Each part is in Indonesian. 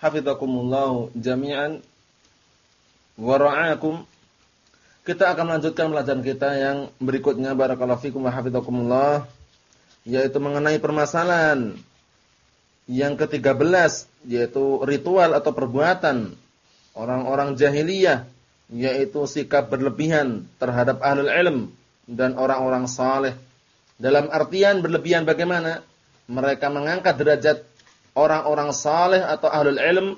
hafizakumullah jami'an wa. Kita akan melanjutkan pelajaran kita yang berikutnya barakallahu fikum wa hafizakumullah yaitu mengenai permasalahan yang ke-13 yaitu ritual atau perbuatan orang-orang jahiliyah yaitu sikap berlebihan terhadap ahlul ilm dan orang-orang saleh. Dalam artian berlebihan bagaimana? mereka mengangkat derajat orang-orang saleh atau ahlul ilm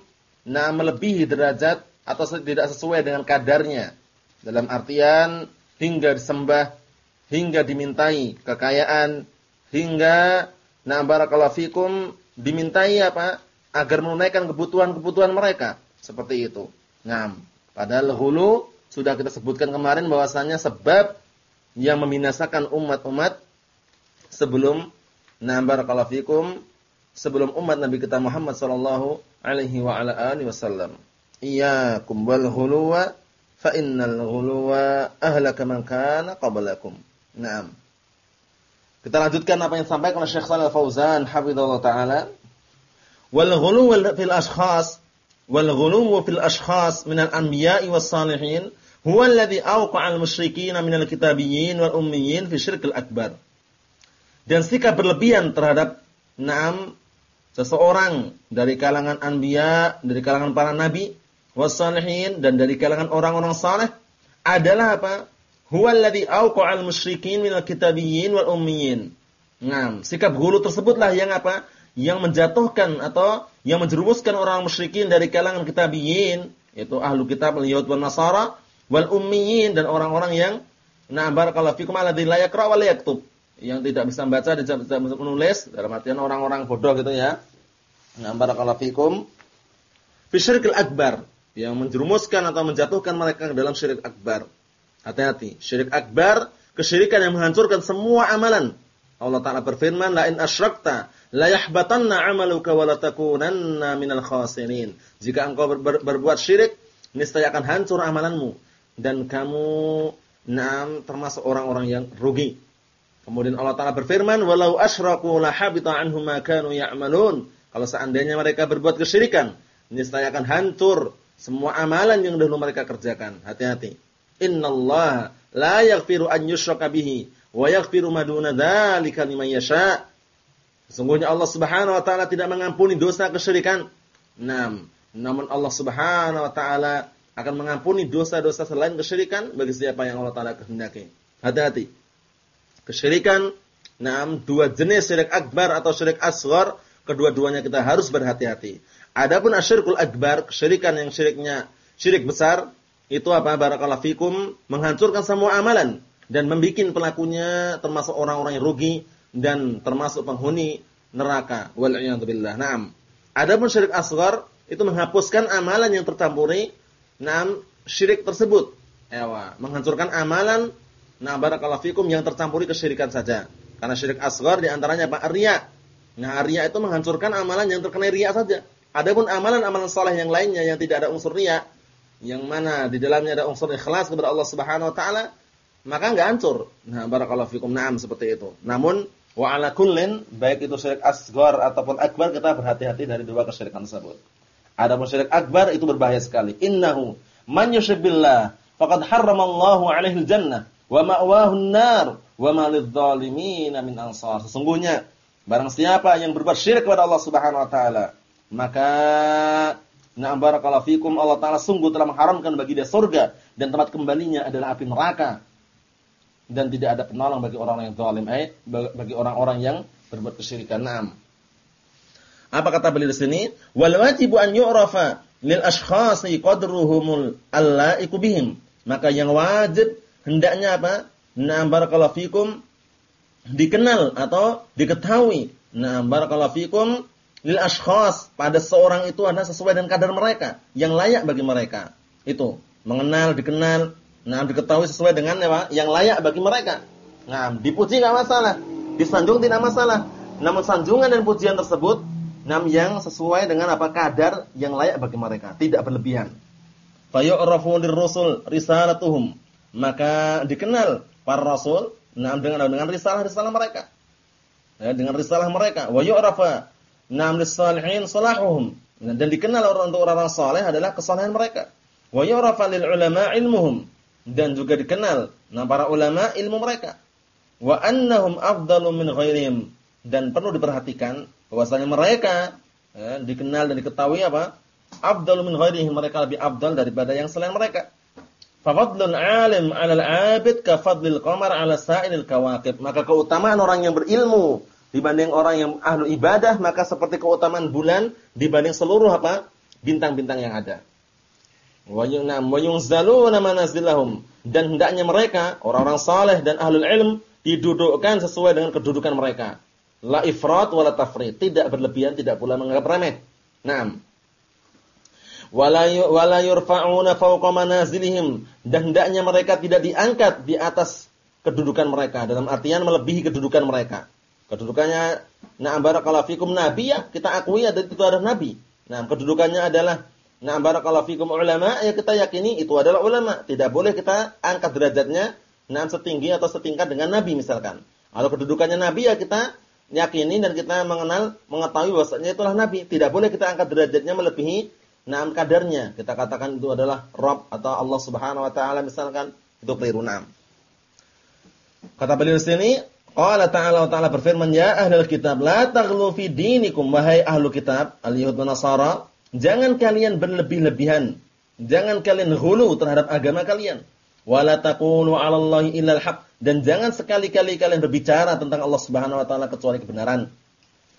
nah melebihi derajat atau tidak sesuai dengan kadarnya. Dalam artian hingga disembah hingga dimintai kekayaan hingga nah barakallahu fikum dimintai apa? Agar menunaikan kebutuhan-kebutuhan mereka. Seperti itu. Nah, padahal hulu sudah kita sebutkan kemarin bahwasanya sebab yang membinasakan umat-umat sebelum Nah, barakallahu fikum sebelum umat Nabi kita Muhammad sallallahu alaihi wa ala alihi wasallam. Iyyakum wal ghuluwa fa innal ghuluwa ahlaka man kana qablakum. Naam. Kita lanjutkan apa yang disampaikan oleh Syekh Shalal Fauzan hafizallahu taala. Wal ghuluw fil ashkhas wal ghuluw fil ashkhas min al anbiya'i was salihin huwa alladhi awqa'a al musyrikin min al kitabiyyin wal ummiyyin fi syirk al akbar dan sikap berlebihan terhadap enam seseorang dari kalangan anbiya, dari kalangan para nabi, wassalihin dan dari kalangan orang-orang saleh adalah apa? Huwa alladhi awqa'al musyrikin minal kitabiyyin wal ummiyin. Nah, sikap gulu tersebutlah yang apa? Yang menjatuhkan atau yang menjerumuskan orang musyrikin dari kalangan kitabiyyin, yaitu ahlu kitab al-Yahud wal Nasara, wal ummiyin dan orang-orang yang nah barakallahu fikum alladzi la yaqra wa la yaktub yang tidak bisa membaca dan tidak bisa menulis dalam artian orang-orang bodoh gitu ya. Nah, barakallahu fikum fi syirkil akbar yang menjerumuskan atau menjatuhkan mereka ke dalam syirik akbar. Hati-hati, syirik akbar kesyirikan yang menghancurkan semua amalan. Allah Taala berfirman, "La in asyrakta la yahbatanna 'amaluka wa la takunanna minal khasirin." Jika engkau ber ber berbuat syirik, niscaya akan hancur amalanmu dan kamu nam termasuk orang-orang yang rugi. Kemudian Allah Taala berfirman, "Walau asyraku la habita anhum ma kanu ya'malun." Kalau seandainya mereka berbuat kesyirikan, niscaya akan hancur semua amalan yang dahulu mereka kerjakan. Hati-hati. Innallaha la yaghfiru an yushraka bihi wa yaghfiru ma duna dzalika liman yasha. Sesungguhnya Allah Subhanahu wa taala tidak mengampuni dosa kesyirikan. Naam, namun Allah Subhanahu wa taala akan mengampuni dosa-dosa selain kesyirikan bagi siapa yang Allah taala kehendaki. Hati-hati. Kesyirikan, enam dua jenis syirik akbar atau syirik asghar, kedua-duanya kita harus berhati-hati. Adapun asyirkul akbar, kesyirikan yang syiriknya syirik besar, itu apa? Barakallahu fikum, menghancurkan semua amalan dan membuat pelakunya termasuk orang-orang yang rugi dan termasuk penghuni neraka. Wal billah. Naam. Adapun syirik asghar itu menghapuskan amalan yang tercampuri naam syirik tersebut. Ewa, menghancurkan amalan Nah, barakallahu fikum yang tercampuri kesyirikan saja. Karena syirik asghar di antaranya apa? Riya. Nah, riya itu menghancurkan amalan yang terkena riya saja. Adapun amalan-amalan saleh yang lainnya yang tidak ada unsur riya, yang mana di dalamnya ada unsur ikhlas kepada Allah Subhanahu wa taala, maka enggak hancur. Nah, barakallahu fikum. Naam seperti itu. Namun wa ala kullin baik itu syirik asghar ataupun akbar kita berhati-hati dari dua kesyirikan tersebut. Adapun syirik akbar itu berbahaya sekali. Innahu man yusyrik billah faqad harramallahu alaihi jannah wa ma'wahun nar wa ma lidh-dhalimin min ansar. Sesungguhnya barang siapa yang berbuat syirik kepada Allah Subhanahu wa taala, maka na'am barakallahu fikum Allah taala sungguh telah mengharamkan bagi dia surga dan tempat kembalinya adalah api neraka. Dan tidak ada penolong bagi orang-orang yang zalim, eh bagi orang-orang yang berbuat kesyirikan. Naam. Apa kata beliau di sini? Wal wajibu an yu'rafa lil ashkhasi qadruhumul allaiqu bihim. Maka yang wajib hendaknya apa? Na'am barakallahu fikum dikenal atau diketahui. Na'am barakallahu fikum lil ashkhas pada seorang itu adalah sesuai dengan kadar mereka yang layak bagi mereka. Itu mengenal, dikenal, nah diketahui sesuai dengan apa? yang layak bagi mereka. Nah, dipuji nggak masalah, disanjung tidak masalah. Namun sanjungan dan pujian tersebut nam yang sesuai dengan apa kadar yang layak bagi mereka, tidak berlebihan. Fayu'rafu lirrusul risalatuhum. Maka dikenal para rasul nam dengan dengan risalah-risalah mereka. Ya, dengan risalah mereka. Wa yu'rafa nam lis-salihin salahuhum. Dan dikenal orang untuk orang-orang saleh adalah kesalahan mereka. Wa yu'rafa lil ulama ilmuhum. Dan juga dikenal nah para ulama ilmu mereka. Wa annahum afdalu min ghairihim. Dan perlu diperhatikan bahwasanya mereka ya, dikenal dan diketahui apa? Afdalu min ghairihim. Mereka lebih afdal daripada yang selain mereka. Fafadlul alim 'alal 'abid ka fadlil qamar 'ala sa'ilil kawakib. Maka keutamaan orang yang berilmu dibanding orang yang ahlu ibadah maka seperti keutamaan bulan dibanding seluruh apa? bintang-bintang yang ada. Wa yunzaluna manazilahum dan hendaknya mereka orang-orang saleh dan ahlul ilm didudukkan sesuai dengan kedudukan mereka. La ifrat wala tafrit, tidak berlebihan, tidak pula menganggap remeh. Naam. Wala yurfa'una manazilihim dan hendaknya mereka tidak diangkat di atas kedudukan mereka dalam artian melebihi kedudukan mereka. Kedudukannya na'am barakallahu fikum nabi ya, kita akui ada itu adalah nabi. Nah, kedudukannya adalah na'am barakallahu fikum ulama ya kita yakini itu adalah ulama. Tidak boleh kita angkat derajatnya nah setinggi atau setingkat dengan nabi misalkan. Kalau kedudukannya nabi ya kita yakini dan kita mengenal mengetahui bahwasanya itulah nabi. Tidak boleh kita angkat derajatnya melebihi naam kadarnya. Kita katakan itu adalah Rabb atau Allah Subhanahu wa taala misalkan itu keliru naam. Kata beliau sini, qala ta'ala ta'ala berfirman, "Ya ahlul kitab, la taghlu fi dinikum wahai ahlu kitab, al-yahud nasara, jangan kalian berlebih-lebihan, jangan kalian hulu terhadap agama kalian." Wala taqulu 'ala Allahi illal dan jangan sekali-kali kalian berbicara tentang Allah Subhanahu wa taala kecuali kebenaran.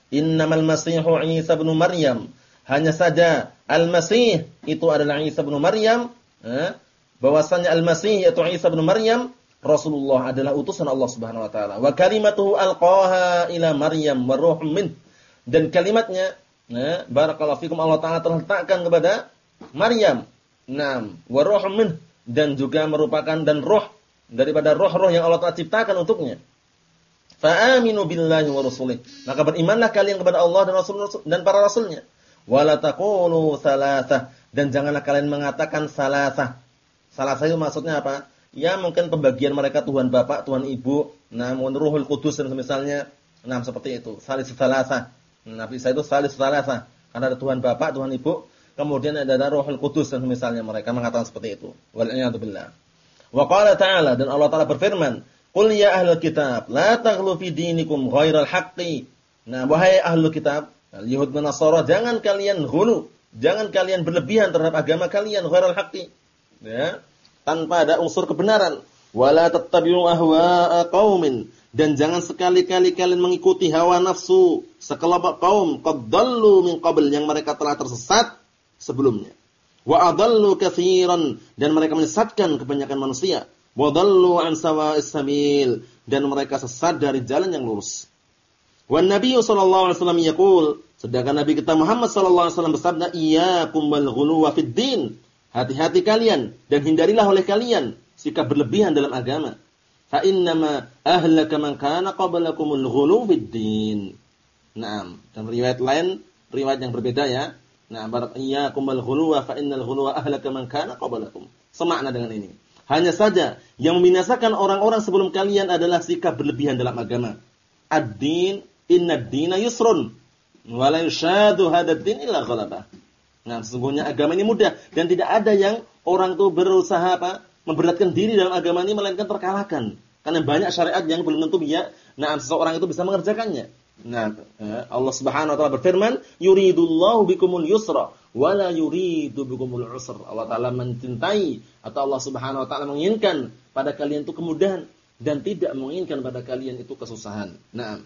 Innamal masihu Isa bin Maryam. Hanya saja Al-Masih itu adalah Isa bin Maryam, eh? bahwasanya Al-Masih yaitu Isa bin Maryam Rasulullah adalah utusan Allah Subhanahu wa taala. Wa kalimatuhu alqaha ila Maryam wa ruhum. Dan kalimatnya, eh, barakallahu fikum Allah taala telah letakkan kepada Maryam. Naam, wa ruhum dan juga merupakan dan roh daripada roh-roh yang Allah Taala ciptakan untuknya. Fa'aminu billahi wa rasulih. Maka berimanlah kalian kepada Allah dan Rasul dan para rasulnya. Wala salasah dan janganlah kalian mengatakan salasah. Salasah itu maksudnya apa? Ya mungkin pembagian mereka Tuhan Bapak, Tuhan Ibu, namun Ruhul Kudus dan semisalnya. Nah, seperti itu. Salis salasah. Nabi Isa itu salis salasah. Karena ada Tuhan Bapak, Tuhan Ibu, Kemudian ada Rohul Kudus dan misalnya mereka mengatakan seperti itu. Wal'iyadzubillah. Wa qala ta'ala dan Allah Ta'ala berfirman, "Qul ya ahlul kitab, la taghlu fi dinikum ghairal haqqi." Nah, wahai ahlul kitab, Yahud dan jangan kalian hulu, jangan kalian berlebihan terhadap agama kalian ghairal haqqi. Ya, tanpa ada unsur kebenaran. Wala tattabi'u ahwa'a qaumin dan jangan sekali-kali kalian mengikuti hawa nafsu sekelompok kaum qad min qabl yang mereka telah tersesat sebelumnya. Wa adallu katsiran dan mereka menyesatkan kebanyakan manusia. Wa dallu an sawa'is sabil dan mereka sesat dari jalan yang lurus. Wa Nabi sallallahu alaihi wasallam yaqul, sedangkan Nabi kita Muhammad sallallahu alaihi wasallam bersabda, "Iyyakum wal ghuluwa fid din." Hati-hati kalian dan hindarilah oleh kalian sikap berlebihan dalam agama. Fa innama ahlaka man kana qablakumul ghulu fid din. Naam, dan riwayat lain, riwayat yang berbeda ya. Nah, barak iyyakum wal ghuluwa fa innal ghuluwa ahlaka man kana qablakum. Semakna dengan ini. Hanya saja yang membinasakan orang-orang sebelum kalian adalah sikap berlebihan dalam agama. Ad-din inna dina yusrun wa la yushadu hadzal din illa ghalabah. Nah, sesungguhnya agama ini mudah dan tidak ada yang orang itu berusaha apa? memberatkan diri dalam agama ini melainkan terkalahkan. Karena banyak syariat yang belum tentu dia, nah seseorang itu bisa mengerjakannya. Nah, eh, Allah Subhanahu wa taala berfirman, "Yuridullahu bikumul yusra wa la yuridu bikumul usra." Allah taala mencintai atau Allah Subhanahu wa taala menginginkan pada kalian itu kemudahan dan tidak menginginkan pada kalian itu kesusahan. Nah,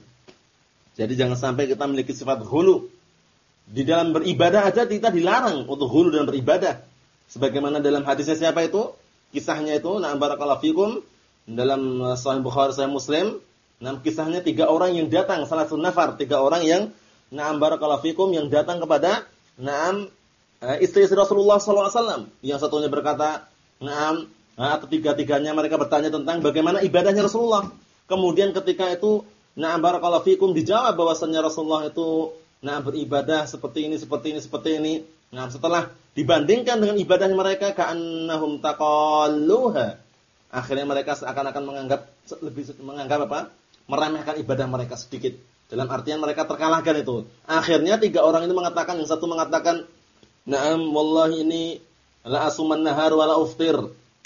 jadi jangan sampai kita memiliki sifat hulu. Di dalam beribadah aja kita dilarang untuk hulu dalam beribadah. Sebagaimana dalam hadisnya siapa itu? Kisahnya itu, na'am barakallahu fikum dalam Sahih Bukhari Sahih Muslim Nah, kisahnya tiga orang yang datang, salah satu nafar, tiga orang yang na'am barakallahu fikum yang datang kepada na'am istri-istri Rasulullah sallallahu alaihi wasallam. Yang satunya berkata, na'am, nah, ketiga-tiganya mereka bertanya tentang bagaimana ibadahnya Rasulullah. Kemudian ketika itu na'am barakallahu fikum dijawab bahwasannya Rasulullah itu na'am beribadah seperti ini, seperti ini, seperti ini. Nah, setelah dibandingkan dengan ibadah mereka ka'annahum taqalluha. Akhirnya mereka seakan-akan menganggap lebih menganggap apa? Meremehkan ibadah mereka sedikit. Dalam artian mereka terkalahkan itu. Akhirnya tiga orang ini mengatakan, yang satu mengatakan, "Na'am, wallahi ini la asuman nahar wa la uftir."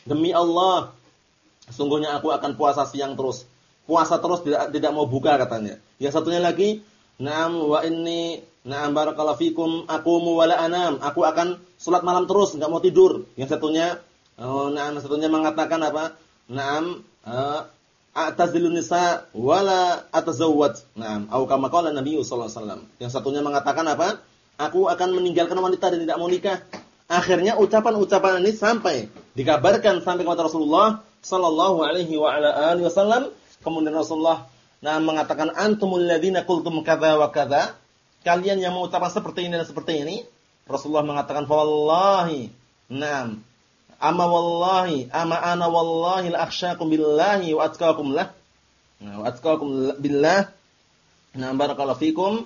Demi Allah, sungguhnya aku akan puasa siang terus. Puasa terus tidak tidak mau buka katanya. Yang satunya lagi, "Na'am wa inni na'am barakallahu fikum aqumu wa anam." Aku akan salat malam terus, enggak mau tidur. Yang satunya, oh, na'am satunya mengatakan apa? Na'am, uh, a'tazilun nisa wala atazawwaj. Naam, au kama qala Nabi sallallahu alaihi wasallam. Yang satunya mengatakan apa? Aku akan meninggalkan wanita dan tidak mau nikah. Akhirnya ucapan-ucapan ini sampai dikabarkan sampai kepada Rasulullah sallallahu alaihi wa ala alihi wasallam. Kemudian Rasulullah nah mengatakan antumul ladzina qultum kadza wa kadza. Kalian yang mengucapkan seperti ini dan seperti ini. Rasulullah mengatakan fa wallahi. Naam, Ama wallahi, ama ana wallahi la akhsyakum billahi wa atqakum lah. Nah, wa atqakum billah. Nah, barakallahu fikum.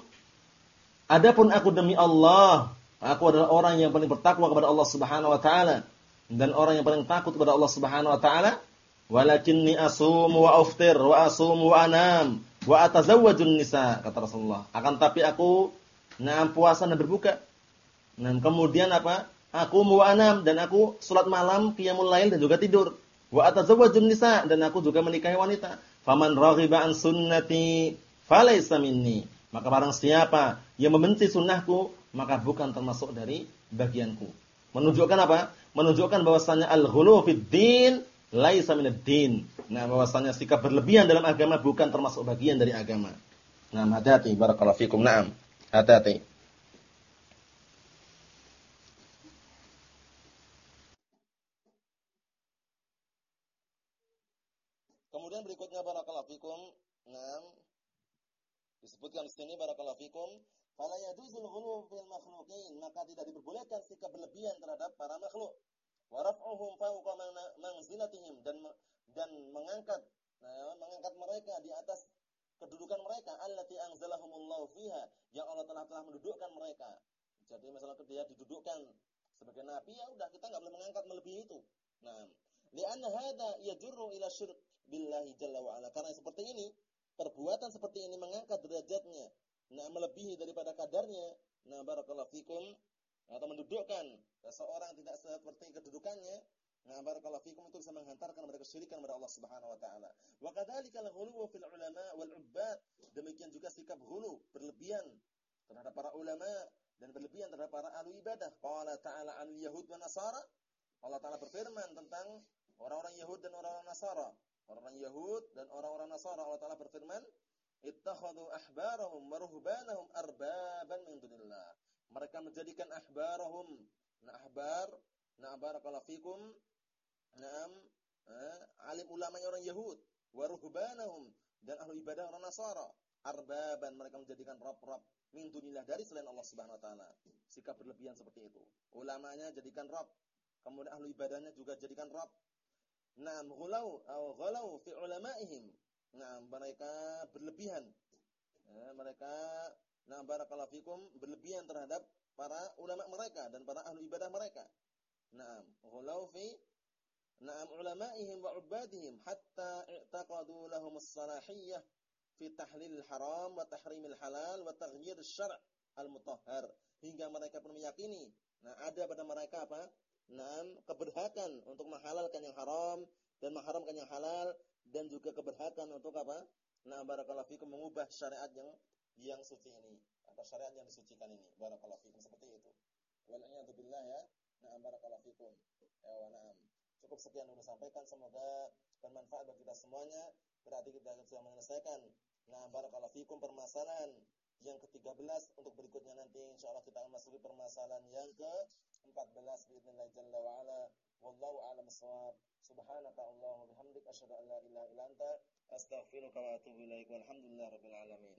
Adapun aku demi Allah, aku adalah orang yang paling bertakwa kepada Allah Subhanahu wa taala dan orang yang paling takut kepada Allah Subhanahu wa taala. Walakinni asumu wa uftir wa asumu wa anam wa atazawwajun nisa kata Rasulullah. Akan tapi aku nah puasa dan berbuka. Nah, kemudian apa? Aku mu'anam dan aku salat malam, qiyamul lail dan juga tidur. Wa atazawwajun nisa dan aku juga menikahi wanita. Faman raghiba an sunnati falaysa minni. Maka barang siapa yang membenci sunnahku, maka bukan termasuk dari bagianku. Menunjukkan apa? Menunjukkan bahwasannya al-ghulu fid din laisa minad din. Nah, bahwasanya sikap berlebihan dalam agama bukan termasuk bagian dari agama. Nah, hati-hati barakallahu fikum. Naam. Hati-hati. Kemudian berikutnya barakallahu fikum. Naam. Disebutkan di sini barakallahu fikum, fala yajuzul ghulu fil makhluqin, maka tidak diperbolehkan sikap berlebihan terhadap para makhluk. Wa raf'uhum fawqa manzilatihim dan dan mengangkat nah, mengangkat mereka di atas kedudukan mereka allati anzalahumullahu fiha yang Allah telah telah mendudukkan mereka. Jadi masalah dia didudukkan sebagai nabi ya udah kita enggak boleh mengangkat melebihi itu. Nah, li'anna hadza yajurru ila syirk billahi jalla wa ala. Karena seperti ini, perbuatan seperti ini mengangkat derajatnya, nah melebihi daripada kadarnya. Nah, barakallahu fikum atau mendudukkan seseorang tidak seperti kedudukannya. Nah, barakallahu fikum itu bisa menghantarkan mereka kesyirikan kepada Allah Subhanahu wa taala. Wa kadzalika al-ghuluw fil ulama wal ubbad. Demikian juga sikap ghulu, berlebihan terhadap para ulama dan berlebihan terhadap para ahli ibadah. Qala ta'ala an yahud wa nasara. Allah Ta'ala berfirman tentang orang-orang Yahud dan orang-orang Nasara orang-orang Yahud dan orang-orang Nasara Allah Taala berfirman, "Ittakhadhu ahbarahum wa ruhbanahum arbaban min dunillah." Mereka menjadikan ahbarahum, nah ahbar, nah barakallahu fikum, na'am, eh, alim ulama orang Yahud, wa ruhbanahum dan ahlu ibadah orang Nasara, arbaban mereka menjadikan rob-rob min dunillah dari selain Allah Subhanahu wa taala. Sikap berlebihan seperti itu. Ulamanya jadikan rob, kemudian ahlu ibadahnya juga jadikan rob, Naam ghulau atau ghalau fi ulamaihim. Nah, mereka berlebihan. Ya, mereka nah barakallahu fikum berlebihan terhadap para ulama mereka dan para ahli ibadah mereka. Naam, ghalau fi Naam ulamaihim wa ubadihim hatta i'taqadu lahum as-salahiyyah fi tahlil haram wa tahrimil halal wa taghyir syara' al-mutahhar hingga mereka pun meyakini nah ada pada mereka apa Naam, keberhakan untuk menghalalkan yang haram dan mengharamkan yang halal dan juga keberhakan untuk apa? Nah, barakallahu fikum mengubah syariat yang yang suci ini atau syariat yang disucikan ini. Barakallahu fikum seperti itu. Wal billah ya. Nah, barakallahu fikum. Ya wa na'am. Cukup sekian dulu sampaikan semoga bermanfaat bagi kita semuanya. Berarti kita sudah menyelesaikan nah barakallahu fikum permasalahan yang ke-13 untuk berikutnya nanti insyaallah kita akan masuki permasalahan yang ke-14 باذنillah jalla wa ala wallahu a'lam bissawab subhanaka allahumma bihamdika asyhadu an la ilaha illa anta astaghfiruka wa atubu ilaik walhamdulillahirabbil alamin